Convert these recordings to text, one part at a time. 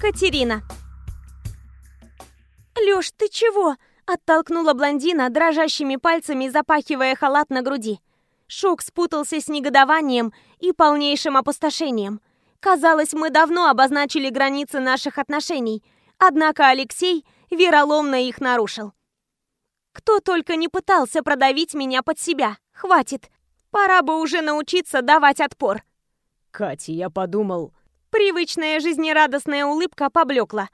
Катерина. «Лёш, ты чего?» – оттолкнула блондина, дрожащими пальцами запахивая халат на груди. Шок спутался с негодованием и полнейшим опустошением. Казалось, мы давно обозначили границы наших отношений, однако Алексей вероломно их нарушил. Кто только не пытался продавить меня под себя. Хватит. Пора бы уже научиться давать отпор. Катя, я подумал... Привычная жизнерадостная улыбка поблекла.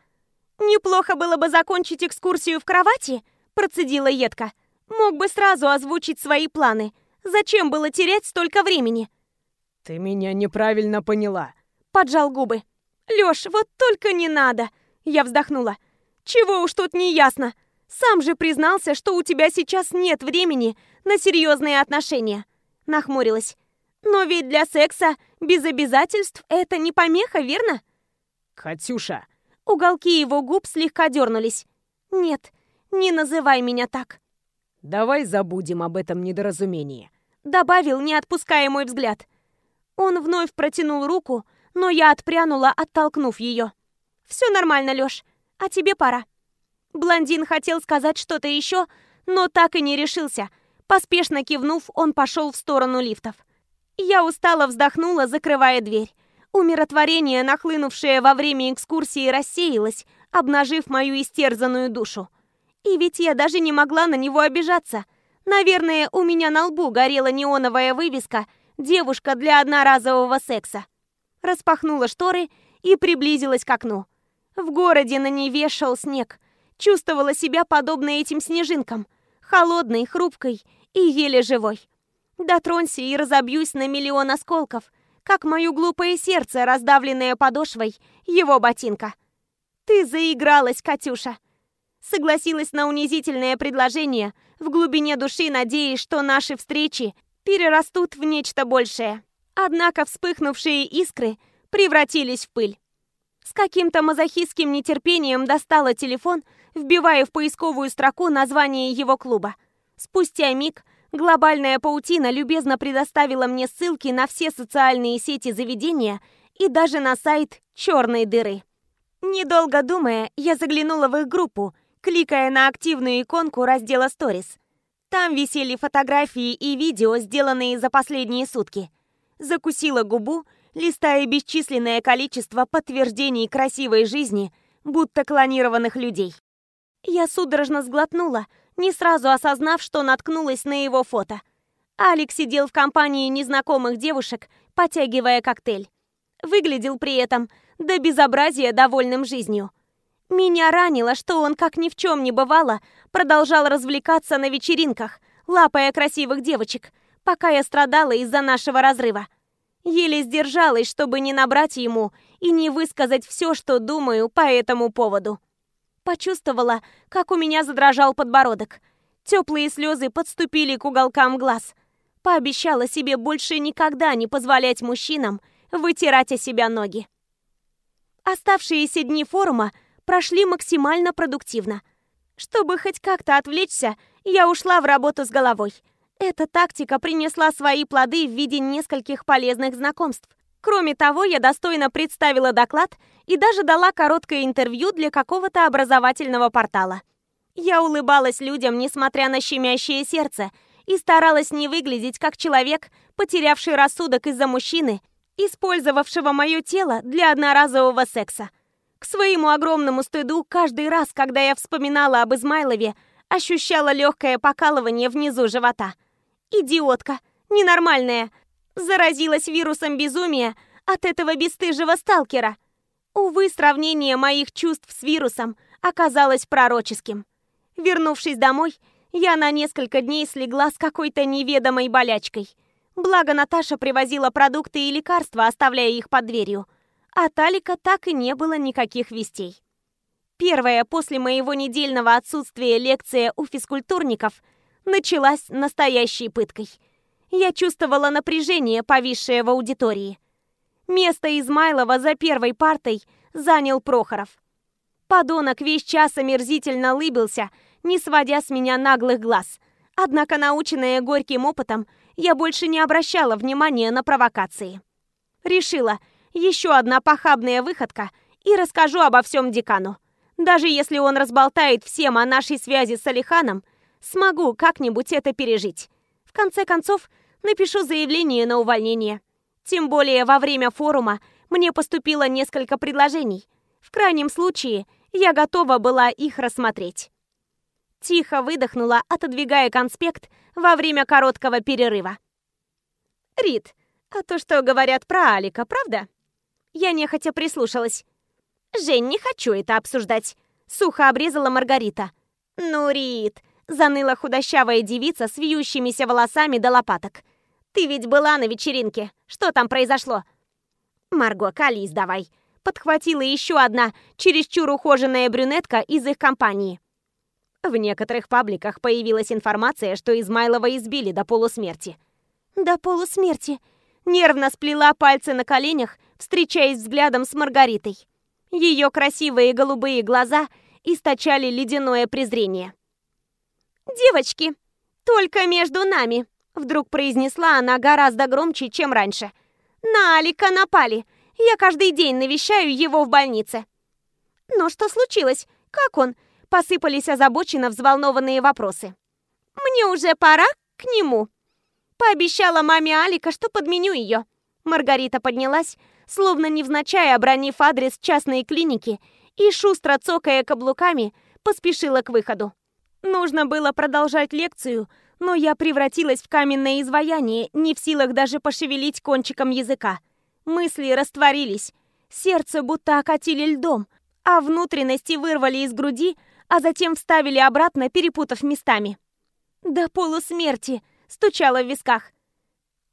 «Неплохо было бы закончить экскурсию в кровати», – процедила едко. «Мог бы сразу озвучить свои планы. Зачем было терять столько времени?» «Ты меня неправильно поняла», – поджал губы. «Лёш, вот только не надо!» – я вздохнула. «Чего уж тут не ясно. Сам же признался, что у тебя сейчас нет времени на серьезные отношения». Нахмурилась. «Но ведь для секса без обязательств это не помеха, верно?» «Катюша!» Уголки его губ слегка дернулись. «Нет, не называй меня так». «Давай забудем об этом недоразумении», — добавил, не отпуская мой взгляд. Он вновь протянул руку, но я отпрянула, оттолкнув ее. «Все нормально, Лёш, а тебе пора». Блондин хотел сказать что-то еще, но так и не решился. Поспешно кивнув, он пошел в сторону лифтов. Я устало вздохнула, закрывая дверь. Умиротворение, нахлынувшее во время экскурсии, рассеялось, обнажив мою истерзанную душу. И ведь я даже не могла на него обижаться. Наверное, у меня на лбу горела неоновая вывеска «Девушка для одноразового секса». Распахнула шторы и приблизилась к окну. В городе на Неве шел снег. Чувствовала себя подобно этим снежинкам. Холодной, хрупкой и еле живой. Дотронься и разобьюсь на миллион осколков, как мое глупое сердце, раздавленное подошвой его ботинка. Ты заигралась, Катюша. Согласилась на унизительное предложение, в глубине души надеясь, что наши встречи перерастут в нечто большее. Однако вспыхнувшие искры превратились в пыль. С каким-то мазохистским нетерпением достала телефон, вбивая в поисковую строку название его клуба. Спустя миг Глобальная паутина любезно предоставила мне ссылки на все социальные сети заведения и даже на сайт черной дыры. Недолго думая, я заглянула в их группу, кликая на активную иконку раздела «Сторис». Там висели фотографии и видео, сделанные за последние сутки. Закусила губу, листая бесчисленное количество подтверждений красивой жизни, будто клонированных людей. Я судорожно сглотнула, не сразу осознав, что наткнулась на его фото. Алекс сидел в компании незнакомых девушек, потягивая коктейль. Выглядел при этом до безобразия довольным жизнью. Меня ранило, что он, как ни в чем не бывало, продолжал развлекаться на вечеринках, лапая красивых девочек, пока я страдала из-за нашего разрыва. Еле сдержалась, чтобы не набрать ему и не высказать все, что думаю по этому поводу. Почувствовала, как у меня задрожал подбородок. Теплые слезы подступили к уголкам глаз. Пообещала себе больше никогда не позволять мужчинам вытирать о себя ноги. Оставшиеся дни форума прошли максимально продуктивно. Чтобы хоть как-то отвлечься, я ушла в работу с головой. Эта тактика принесла свои плоды в виде нескольких полезных знакомств. Кроме того, я достойно представила доклад и даже дала короткое интервью для какого-то образовательного портала. Я улыбалась людям, несмотря на щемящее сердце, и старалась не выглядеть как человек, потерявший рассудок из-за мужчины, использовавшего мое тело для одноразового секса. К своему огромному стыду, каждый раз, когда я вспоминала об Измайлове, ощущала легкое покалывание внизу живота. Идиотка, ненормальная, заразилась вирусом безумия от этого бесстыжего сталкера. Увы, сравнение моих чувств с вирусом оказалось пророческим. Вернувшись домой, я на несколько дней слегла с какой-то неведомой болячкой. Благо Наташа привозила продукты и лекарства, оставляя их под дверью. А Талика так и не было никаких вестей. Первая после моего недельного отсутствия лекция у физкультурников началась настоящей пыткой – я чувствовала напряжение, повисшее в аудитории. Место Измайлова за первой партой занял Прохоров. Подонок весь час омерзительно лыбился, не сводя с меня наглых глаз. Однако, наученная горьким опытом, я больше не обращала внимания на провокации. Решила, еще одна похабная выходка, и расскажу обо всем декану. Даже если он разболтает всем о нашей связи с Алиханом, смогу как-нибудь это пережить. В конце концов, напишу заявление на увольнение. Тем более во время форума мне поступило несколько предложений. В крайнем случае, я готова была их рассмотреть. Тихо выдохнула, отодвигая конспект во время короткого перерыва. «Рит, а то, что говорят про Алика, правда?» Я нехотя прислушалась. «Жень, не хочу это обсуждать», — сухо обрезала Маргарита. «Ну, Рит», — заныла худощавая девица с вьющимися волосами до лопаток. «Ты ведь была на вечеринке. Что там произошло?» «Марго, колись давай», — подхватила еще одна чересчур ухоженная брюнетка из их компании. В некоторых пабликах появилась информация, что Измайлова избили до полусмерти. До полусмерти. Нервно сплела пальцы на коленях, встречаясь взглядом с Маргаритой. Ее красивые голубые глаза источали ледяное презрение. «Девочки, только между нами!» Вдруг произнесла она гораздо громче, чем раньше. «На Алика напали. Я каждый день навещаю его в больнице». «Но что случилось? Как он?» Посыпались озабоченно взволнованные вопросы. «Мне уже пора к нему». Пообещала маме Алика, что подменю ее. Маргарита поднялась, словно невзначай обронив адрес частной клиники и, шустро цокая каблуками, поспешила к выходу. Нужно было продолжать лекцию, но я превратилась в каменное изваяние, не в силах даже пошевелить кончиком языка. Мысли растворились, сердце будто окатили льдом, а внутренности вырвали из груди, а затем вставили обратно, перепутав местами. «До полусмерти!» — стучала в висках.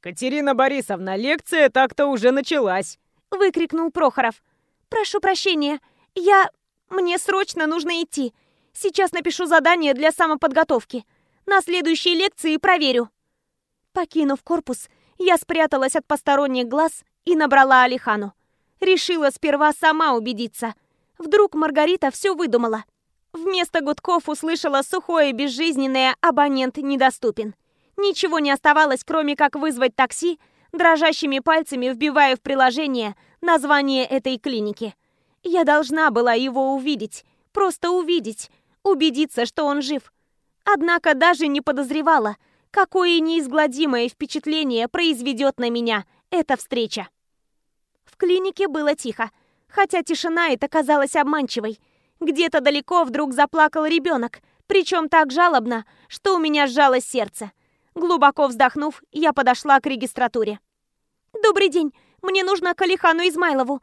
«Катерина Борисовна, лекция так-то уже началась!» — выкрикнул Прохоров. «Прошу прощения, я... Мне срочно нужно идти. Сейчас напишу задание для самоподготовки. На следующей лекции проверю». Покинув корпус, я спряталась от посторонних глаз и набрала Алихану. Решила сперва сама убедиться. Вдруг Маргарита все выдумала. Вместо гудков услышала сухое безжизненное «абонент недоступен». Ничего не оставалось, кроме как вызвать такси, дрожащими пальцами вбивая в приложение название этой клиники. Я должна была его увидеть, просто увидеть, убедиться, что он жив. Однако даже не подозревала, какое неизгладимое впечатление произведет на меня эта встреча. В клинике было тихо, хотя тишина эта казалась обманчивой. Где-то далеко вдруг заплакал ребенок, причем так жалобно, что у меня сжалось сердце. Глубоко вздохнув, я подошла к регистратуре. «Добрый день, мне нужно к Алихану Измайлову».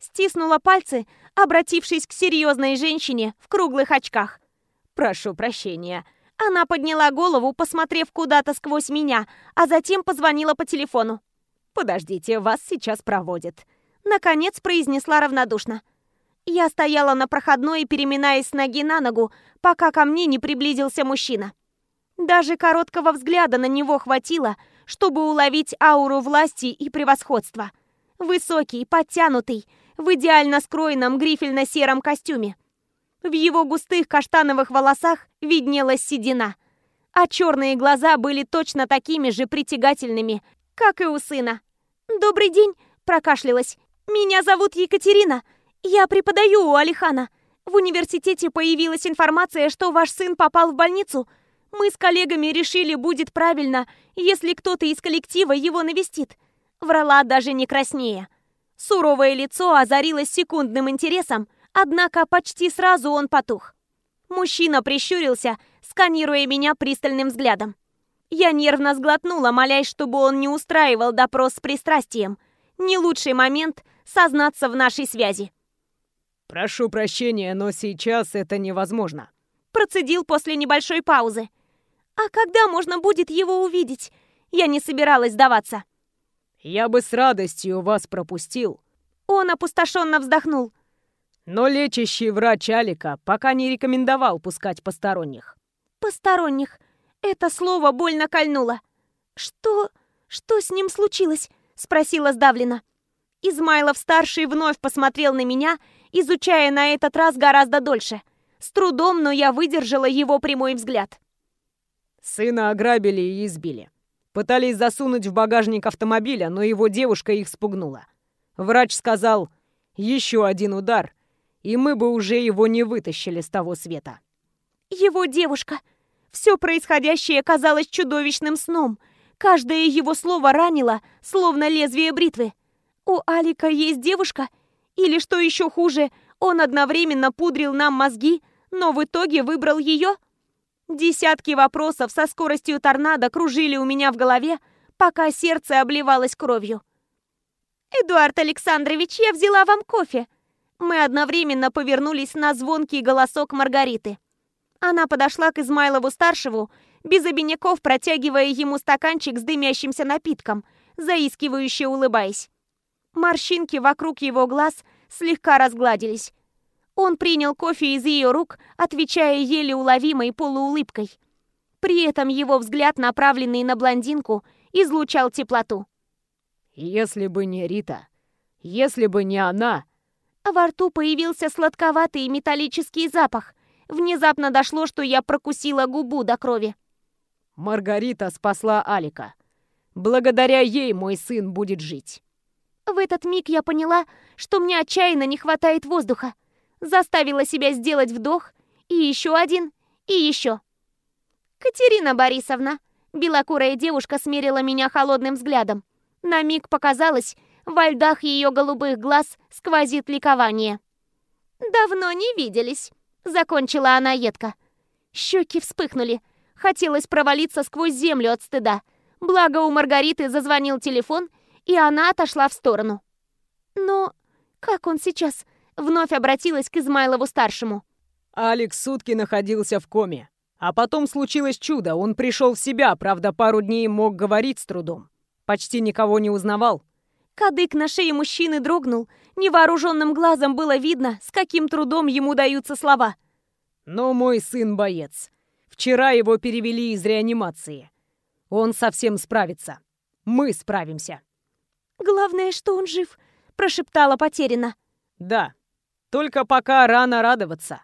Стиснула пальцы, обратившись к серьезной женщине в круглых очках. «Прошу прощения». Она подняла голову, посмотрев куда-то сквозь меня, а затем позвонила по телефону. «Подождите, вас сейчас проводят». Наконец произнесла равнодушно. Я стояла на проходной, переминаясь с ноги на ногу, пока ко мне не приблизился мужчина. Даже короткого взгляда на него хватило, чтобы уловить ауру власти и превосходства. Высокий, подтянутый, в идеально скроенном грифельно-сером костюме. В его густых каштановых волосах виднелась седина, а черные глаза были точно такими же притягательными, как и у сына. «Добрый день!» – прокашлялась. «Меня зовут Екатерина. Я преподаю у Алихана. В университете появилась информация, что ваш сын попал в больницу. Мы с коллегами решили, будет правильно, если кто-то из коллектива его навестит. Врала даже не краснее. Суровое лицо озарилось секундным интересом, однако почти сразу он потух. Мужчина прищурился, сканируя меня пристальным взглядом. Я нервно сглотнула, молясь, чтобы он не устраивал допрос с пристрастием. Не лучший момент сознаться в нашей связи. «Прошу прощения, но сейчас это невозможно», процедил после небольшой паузы. «А когда можно будет его увидеть?» Я не собиралась сдаваться. «Я бы с радостью вас пропустил». Он опустошенно вздохнул. Но лечащий врач Алика пока не рекомендовал пускать посторонних. «Посторонних?» Это слово больно кольнуло. «Что... что с ним случилось?» Спросила сдавленно. Измайлов-старший вновь посмотрел на меня изучая на этот раз гораздо дольше. С трудом, но я выдержала его прямой взгляд. Сына ограбили и избили. Пытались засунуть в багажник автомобиля, но его девушка их спугнула. Врач сказал, Еще один удар, и мы бы уже его не вытащили с того света. Его девушка. Все происходящее казалось чудовищным сном. Каждое его слово ранило, словно лезвие бритвы. У Алика есть девушка? Или, что еще хуже, он одновременно пудрил нам мозги, но в итоге выбрал ее? Десятки вопросов со скоростью торнадо кружили у меня в голове, пока сердце обливалось кровью. «Эдуард Александрович, я взяла вам кофе!» Мы одновременно повернулись на звонкий голосок Маргариты. Она подошла к Измайлову-старшему, без обиняков протягивая ему стаканчик с дымящимся напитком, заискивающе улыбаясь. Морщинки вокруг его глаз слегка разгладились. Он принял кофе из ее рук, отвечая еле уловимой полуулыбкой. При этом его взгляд, направленный на блондинку, излучал теплоту. «Если бы не Рита, если бы не она...» Во рту появился сладковатый металлический запах. Внезапно дошло, что я прокусила губу до крови. Маргарита спасла Алика. Благодаря ей мой сын будет жить. В этот миг я поняла, что мне отчаянно не хватает воздуха. Заставила себя сделать вдох, и еще один, и еще. «Катерина Борисовна!» Белокурая девушка смерила меня холодным взглядом. На миг показалось, во льдах ее голубых глаз сквозит ликование. «Давно не виделись», — закончила она едко. Щеки вспыхнули. Хотелось провалиться сквозь землю от стыда. Благо у Маргариты зазвонил телефон, и она отошла в сторону. «Но как он сейчас?» — вновь обратилась к Измайлову-старшему. Алекс сутки находился в коме. А потом случилось чудо, он пришел в себя, правда, пару дней мог говорить с трудом. Почти никого не узнавал. Кадык на шее мужчины дрогнул. Невооруженным глазом было видно, с каким трудом ему даются слова. Но мой сын боец. Вчера его перевели из реанимации. Он совсем справится. Мы справимся. «Главное, что он жив», — прошептала потеряно. «Да, только пока рано радоваться.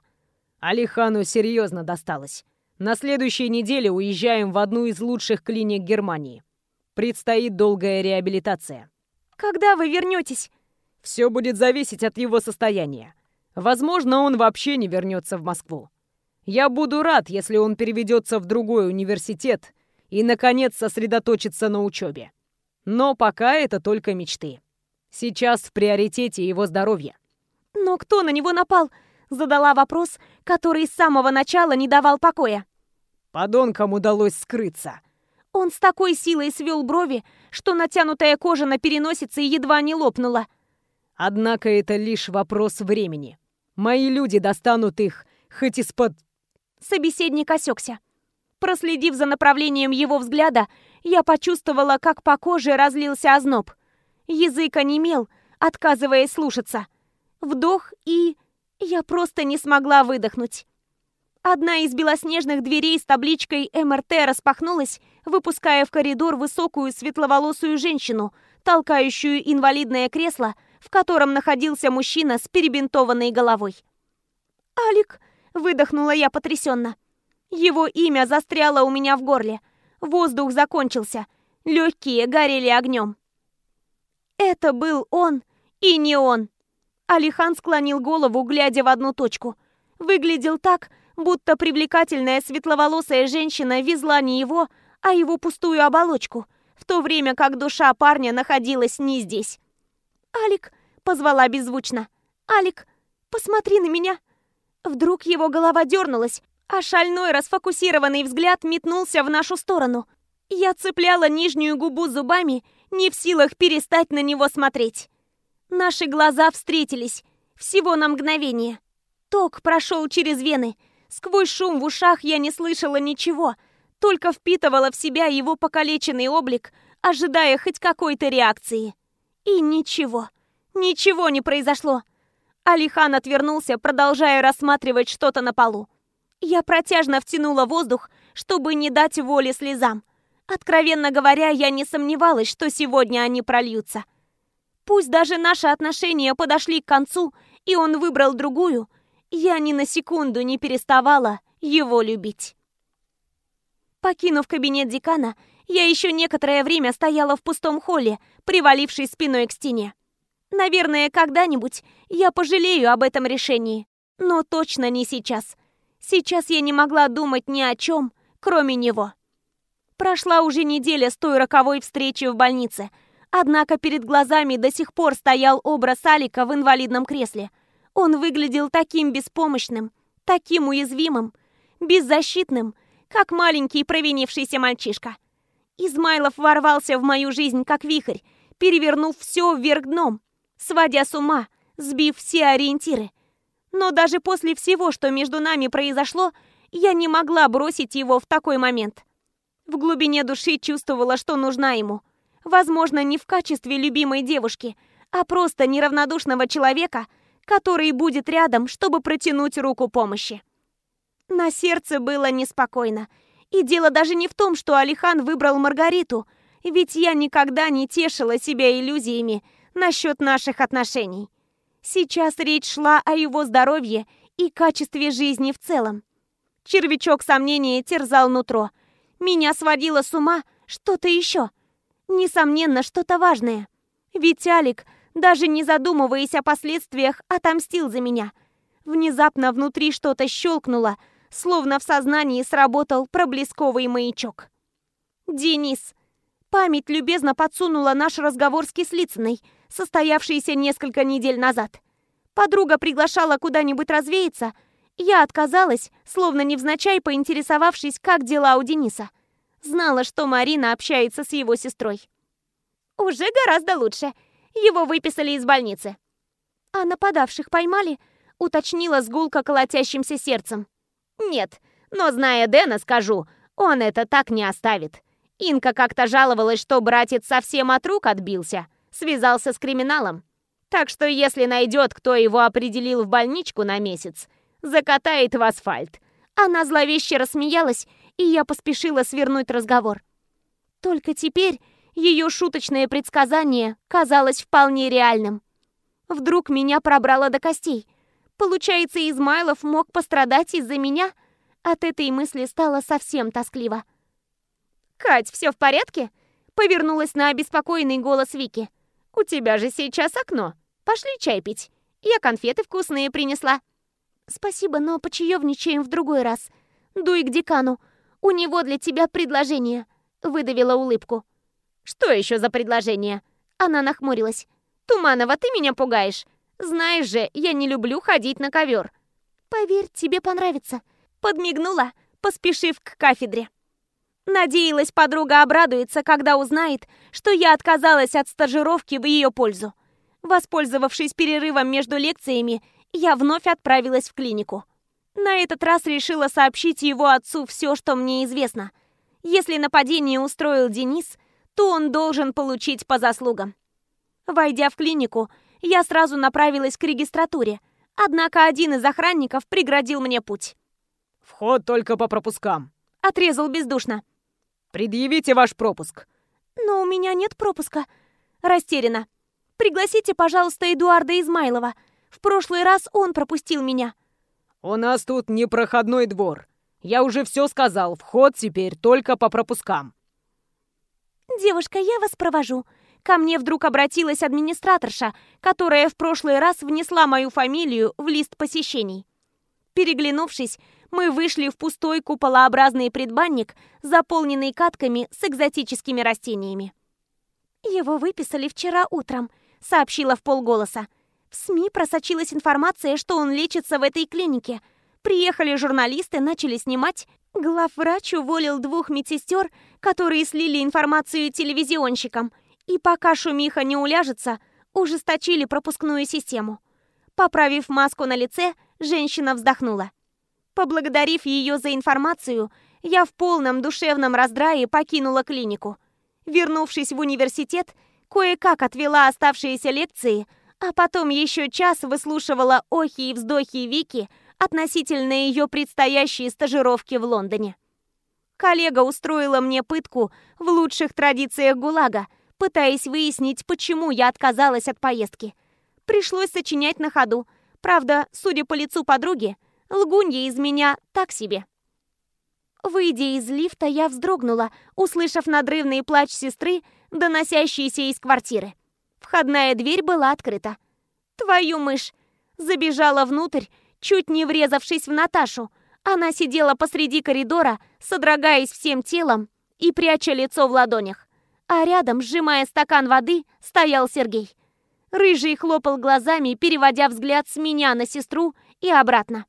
Алихану серьезно досталось. На следующей неделе уезжаем в одну из лучших клиник Германии. Предстоит долгая реабилитация. Когда вы вернетесь? Все будет зависеть от его состояния. Возможно, он вообще не вернется в Москву. Я буду рад, если он переведется в другой университет и, наконец, сосредоточится на учебе. Но пока это только мечты. Сейчас в приоритете его здоровье. Но кто на него напал? Задала вопрос, который с самого начала не давал покоя. Подонкам удалось скрыться. Он с такой силой свел брови, что натянутая кожа на переносице едва не лопнула. Однако это лишь вопрос времени. Мои люди достанут их, хоть из-под... Собеседник осекся. Проследив за направлением его взгляда, я почувствовала, как по коже разлился озноб. Язык онемел, отказываясь слушаться. Вдох и... Я просто не смогла выдохнуть. Одна из белоснежных дверей с табличкой МРТ распахнулась, выпуская в коридор высокую светловолосую женщину, толкающую инвалидное кресло, в котором находился мужчина с перебинтованной головой. «Алик!» — выдохнула я потрясенно. Его имя застряло у меня в горле. Воздух закончился. Легкие горели огнем. Это был он и не он. Алихан склонил голову, глядя в одну точку. Выглядел так, будто привлекательная светловолосая женщина везла не его, а его пустую оболочку, в то время как душа парня находилась не здесь. «Алик!» — позвала беззвучно. «Алик, посмотри на меня!» Вдруг его голова дернулась, а шальной расфокусированный взгляд метнулся в нашу сторону. Я цепляла нижнюю губу зубами, не в силах перестать на него смотреть. Наши глаза встретились, всего на мгновение. Ток прошел через вены — Сквозь шум в ушах я не слышала ничего, только впитывала в себя его покалеченный облик, ожидая хоть какой-то реакции. И ничего, ничего не произошло. Алихан отвернулся, продолжая рассматривать что-то на полу. Я протяжно втянула воздух, чтобы не дать воли слезам. Откровенно говоря, я не сомневалась, что сегодня они прольются. Пусть даже наши отношения подошли к концу, и он выбрал другую – я ни на секунду не переставала его любить. Покинув кабинет декана, я еще некоторое время стояла в пустом холле, привалившись спиной к стене. Наверное, когда-нибудь я пожалею об этом решении, но точно не сейчас. Сейчас я не могла думать ни о чем, кроме него. Прошла уже неделя с той роковой встречи в больнице, однако перед глазами до сих пор стоял образ Алика в инвалидном кресле. Он выглядел таким беспомощным, таким уязвимым, беззащитным, как маленький провинившийся мальчишка. Измайлов ворвался в мою жизнь как вихрь, перевернув все вверх дном, сводя с ума, сбив все ориентиры. Но даже после всего, что между нами произошло, я не могла бросить его в такой момент. В глубине души чувствовала, что нужна ему. Возможно, не в качестве любимой девушки, а просто неравнодушного человека, который будет рядом, чтобы протянуть руку помощи. На сердце было неспокойно. И дело даже не в том, что Алихан выбрал Маргариту, ведь я никогда не тешила себя иллюзиями насчет наших отношений. Сейчас речь шла о его здоровье и качестве жизни в целом. Червячок сомнения терзал нутро. Меня сводило с ума что-то еще. Несомненно, что-то важное. Ведь Алик, даже не задумываясь о последствиях, отомстил за меня. Внезапно внутри что-то щелкнуло, словно в сознании сработал проблесковый маячок. «Денис!» Память любезно подсунула наш разговор с Кислицыной, состоявшийся несколько недель назад. Подруга приглашала куда-нибудь развеяться. Я отказалась, словно невзначай поинтересовавшись, как дела у Дениса. Знала, что Марина общается с его сестрой. «Уже гораздо лучше. Его выписали из больницы». «А нападавших поймали?» — уточнила с гулко колотящимся сердцем. Нет, но зная Дэна, скажу, он это так не оставит. Инка как-то жаловалась, что братец совсем от рук отбился, связался с криминалом. Так что если найдет, кто его определил в больничку на месяц, закатает в асфальт. Она зловеще рассмеялась, и я поспешила свернуть разговор. Только теперь ее шуточное предсказание казалось вполне реальным. Вдруг меня пробрало до костей – Получается, Измайлов мог пострадать из-за меня? От этой мысли стало совсем тоскливо. «Кать, все в порядке?» Повернулась на обеспокоенный голос Вики. «У тебя же сейчас окно. Пошли чай пить. Я конфеты вкусные принесла». «Спасибо, но почаевничаем в другой раз. Дуй к декану. У него для тебя предложение», — выдавила улыбку. «Что еще за предложение?» Она нахмурилась. «Туманова, ты меня пугаешь. Знаешь же, я не люблю ходить на ковер. Поверь, тебе понравится. Подмигнула, поспешив к кафедре. Надеялась, подруга обрадуется, когда узнает, что я отказалась от стажировки в ее пользу. Воспользовавшись перерывом между лекциями, я вновь отправилась в клинику. На этот раз решила сообщить его отцу все, что мне известно. Если нападение устроил Денис, то он должен получить по заслугам. Войдя в клинику, я сразу направилась к регистратуре. Однако один из охранников преградил мне путь. «Вход только по пропускам», — отрезал бездушно. «Предъявите ваш пропуск». «Но у меня нет пропуска». Растеряна. «Пригласите, пожалуйста, Эдуарда Измайлова. В прошлый раз он пропустил меня». «У нас тут непроходной двор. Я уже все сказал, вход теперь только по пропускам». «Девушка, я вас провожу», Ко мне вдруг обратилась администраторша, которая в прошлый раз внесла мою фамилию в лист посещений. Переглянувшись, мы вышли в пустой куполообразный предбанник, заполненный катками с экзотическими растениями. «Его выписали вчера утром», — сообщила в полголоса. В СМИ просочилась информация, что он лечится в этой клинике. Приехали журналисты, начали снимать. Главврач уволил двух медсестер, которые слили информацию телевизионщикам — и пока шумиха не уляжется, ужесточили пропускную систему. Поправив маску на лице, женщина вздохнула. Поблагодарив ее за информацию, я в полном душевном раздрае покинула клинику. Вернувшись в университет, кое-как отвела оставшиеся лекции, а потом еще час выслушивала охи и вздохи Вики относительно ее предстоящей стажировки в Лондоне. Коллега устроила мне пытку в лучших традициях ГУЛАГа – пытаясь выяснить, почему я отказалась от поездки. Пришлось сочинять на ходу. Правда, судя по лицу подруги, лгунья из меня так себе. Выйдя из лифта, я вздрогнула, услышав надрывный плач сестры, доносящийся из квартиры. Входная дверь была открыта. Твою мышь! Забежала внутрь, чуть не врезавшись в Наташу. Она сидела посреди коридора, содрогаясь всем телом и пряча лицо в ладонях. А рядом, сжимая стакан воды, стоял Сергей. Рыжий хлопал глазами, переводя взгляд с меня на сестру и обратно.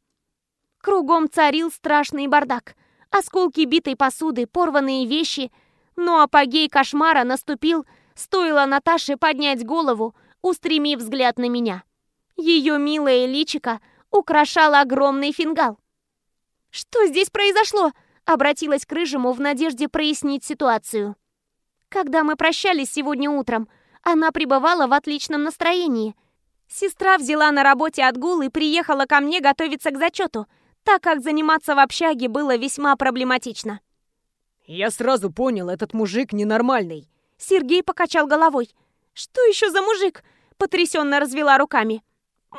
Кругом царил страшный бардак. Осколки битой посуды, порванные вещи. Но апогей кошмара наступил, стоило Наташе поднять голову, устремив взгляд на меня. Ее милое личико украшал огромный фингал. «Что здесь произошло?» — обратилась к Рыжему в надежде прояснить ситуацию. Когда мы прощались сегодня утром, она пребывала в отличном настроении. Сестра взяла на работе отгул и приехала ко мне готовиться к зачету, так как заниматься в общаге было весьма проблематично. «Я сразу понял, этот мужик ненормальный». Сергей покачал головой. «Что еще за мужик?» Потрясенно развела руками.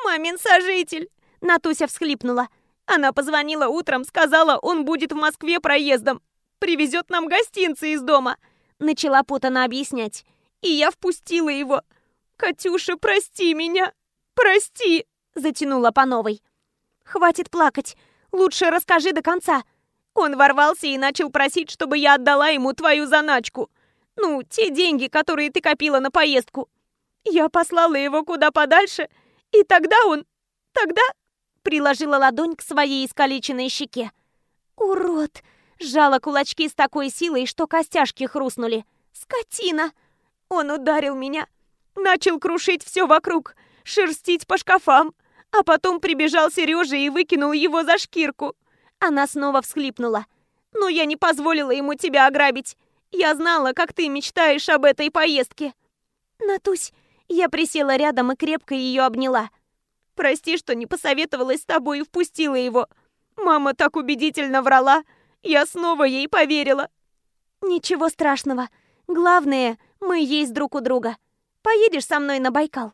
«Мамин сожитель!» Натуся всхлипнула. Она позвонила утром, сказала, он будет в Москве проездом. Привезет нам гостинцы из дома. Начала путано объяснять. И я впустила его. «Катюша, прости меня! Прости!» Затянула по новой. «Хватит плакать. Лучше расскажи до конца». Он ворвался и начал просить, чтобы я отдала ему твою заначку. Ну, те деньги, которые ты копила на поездку. Я послала его куда подальше, и тогда он... Тогда приложила ладонь к своей искалеченной щеке. «Урод!» — сжала кулачки с такой силой, что костяшки хрустнули. «Скотина!» Он ударил меня, начал крушить все вокруг, шерстить по шкафам, а потом прибежал Сережа и выкинул его за шкирку. Она снова всхлипнула. «Но я не позволила ему тебя ограбить. Я знала, как ты мечтаешь об этой поездке». «Натусь!» Я присела рядом и крепко ее обняла. Прости, что не посоветовалась с тобой и впустила его. Мама так убедительно врала. Я снова ей поверила. Ничего страшного. Главное, мы есть друг у друга. Поедешь со мной на Байкал?